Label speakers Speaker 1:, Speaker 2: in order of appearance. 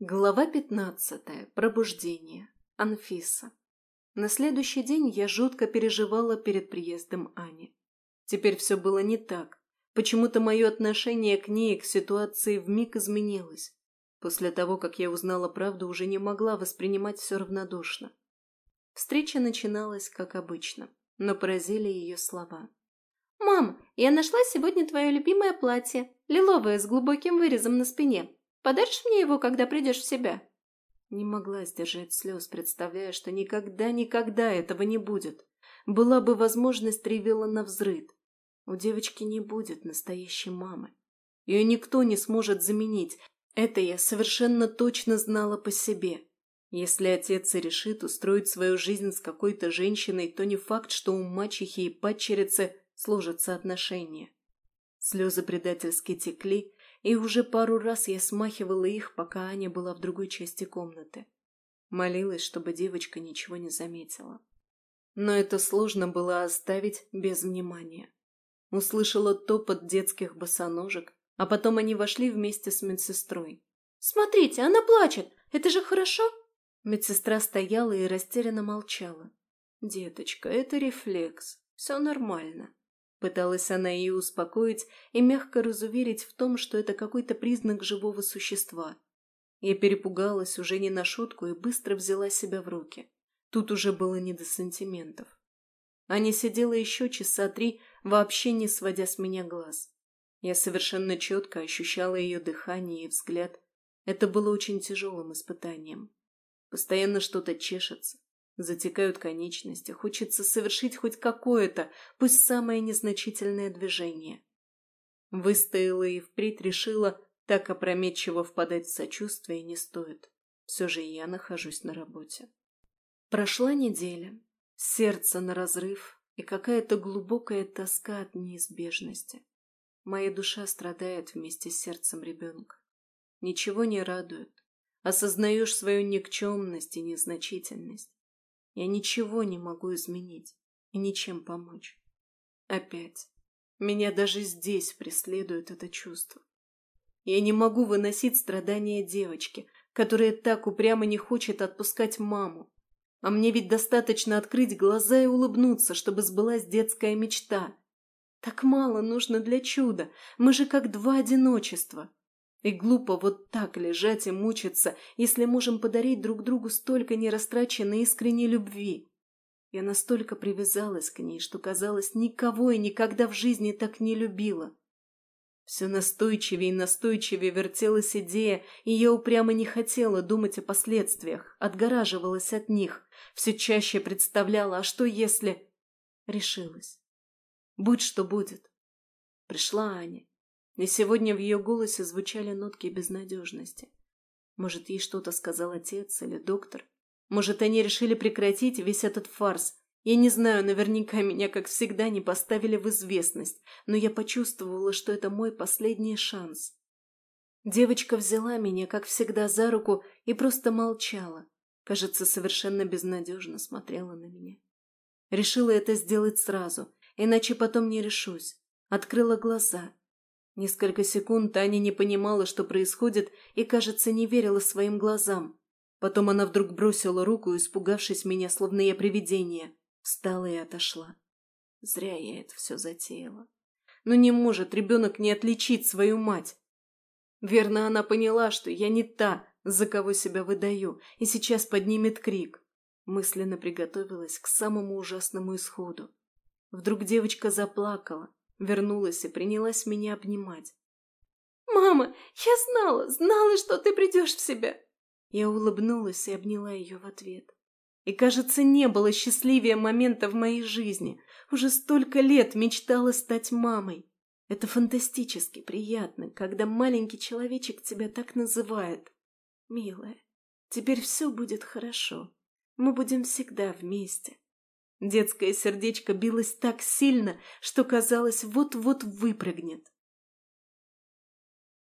Speaker 1: Глава пятнадцатая. Пробуждение. Анфиса. На следующий день я жутко переживала перед приездом Ани. Теперь все было не так. Почему-то мое отношение к ней и к ситуации вмиг изменилось. После того, как я узнала правду, уже не могла воспринимать все равнодушно. Встреча начиналась, как обычно, но поразили ее слова.
Speaker 2: «Мам, я нашла сегодня твое любимое платье, лиловое с глубоким вырезом на спине. Подаришь мне его, когда придешь в себя?»
Speaker 1: Не могла сдержать слез, представляя, что никогда-никогда этого не будет. Была бы возможность, ревела на взрыд. У девочки не будет настоящей мамы. Ее никто не сможет заменить. Это я совершенно точно знала по себе. Если отец и решит устроить свою жизнь с какой-то женщиной, то не факт, что у мачехи и падчерицы сложатся отношения. Слезы предательски текли, и уже пару раз я смахивала их, пока Аня была в другой части комнаты. Молилась, чтобы девочка ничего не заметила. Но это сложно было оставить без внимания. Услышала топот детских босоножек, а потом они вошли вместе с медсестрой.
Speaker 2: «Смотрите, она плачет! Это же хорошо!»
Speaker 1: Медсестра стояла и растерянно молчала. «Деточка, это рефлекс. Все нормально. Пыталась она ее успокоить и мягко разуверить в том, что это какой-то признак живого существа. Я перепугалась уже не на шутку и быстро взяла себя в руки. Тут уже было не до сантиментов. Аня сидела еще часа три, вообще не сводя с меня глаз. Я совершенно четко ощущала ее дыхание и взгляд. Это было очень тяжелым испытанием. Постоянно что-то чешется, Затекают конечности, хочется совершить хоть какое-то, пусть самое незначительное движение. Выстояла и впредь решила, так опрометчиво впадать в сочувствие не стоит. Все же я нахожусь на работе. Прошла неделя, сердце на разрыв и какая-то глубокая тоска от неизбежности. Моя душа страдает вместе с сердцем ребенка. Ничего не радует. Осознаешь свою никчемность и незначительность. Я ничего не могу изменить и ничем помочь. Опять. Меня даже здесь преследует это чувство. Я не могу выносить страдания девочки, которая так упрямо не хочет отпускать маму. А мне ведь достаточно открыть глаза и улыбнуться, чтобы сбылась детская мечта. Так мало нужно для чуда. Мы же как два одиночества. И глупо вот так лежать и мучиться, если можем подарить друг другу столько нерастраченной искренней любви. Я настолько привязалась к ней, что, казалось, никого и никогда в жизни так не любила. Все настойчивее и настойчивее вертелась идея, и я упрямо не хотела думать о последствиях, отгораживалась от них, все чаще представляла, а что если... Решилась. Будь что будет. Пришла Аня, и сегодня в ее голосе звучали нотки безнадежности. Может, ей что-то сказал отец или доктор? Может, они решили прекратить весь этот фарс? Я не знаю, наверняка меня, как всегда, не поставили в известность, но я почувствовала, что это мой последний шанс. Девочка взяла меня, как всегда, за руку и просто молчала. Кажется, совершенно безнадежно смотрела на меня. Решила это сделать сразу, иначе потом не решусь. Открыла глаза. Несколько секунд Таня не понимала, что происходит, и, кажется, не верила своим глазам. Потом она вдруг бросила руку, испугавшись меня, словно я привидение. Встала и отошла. Зря я это все затеяла. Но не может ребенок не отличить свою мать. Верно, она поняла, что я не та, за кого себя выдаю, и сейчас поднимет крик. Мысленно приготовилась к самому ужасному исходу. Вдруг девочка заплакала, Вернулась и принялась меня обнимать.
Speaker 2: «Мама, я знала, знала, что ты придешь в себя!»
Speaker 1: Я улыбнулась и обняла ее в ответ. И, кажется, не было счастливее момента в моей жизни. Уже столько лет мечтала стать мамой. Это фантастически приятно, когда маленький человечек тебя так называет. Милая, теперь все будет хорошо. Мы будем всегда вместе. Детское сердечко билось так сильно, что казалось, вот-вот выпрыгнет.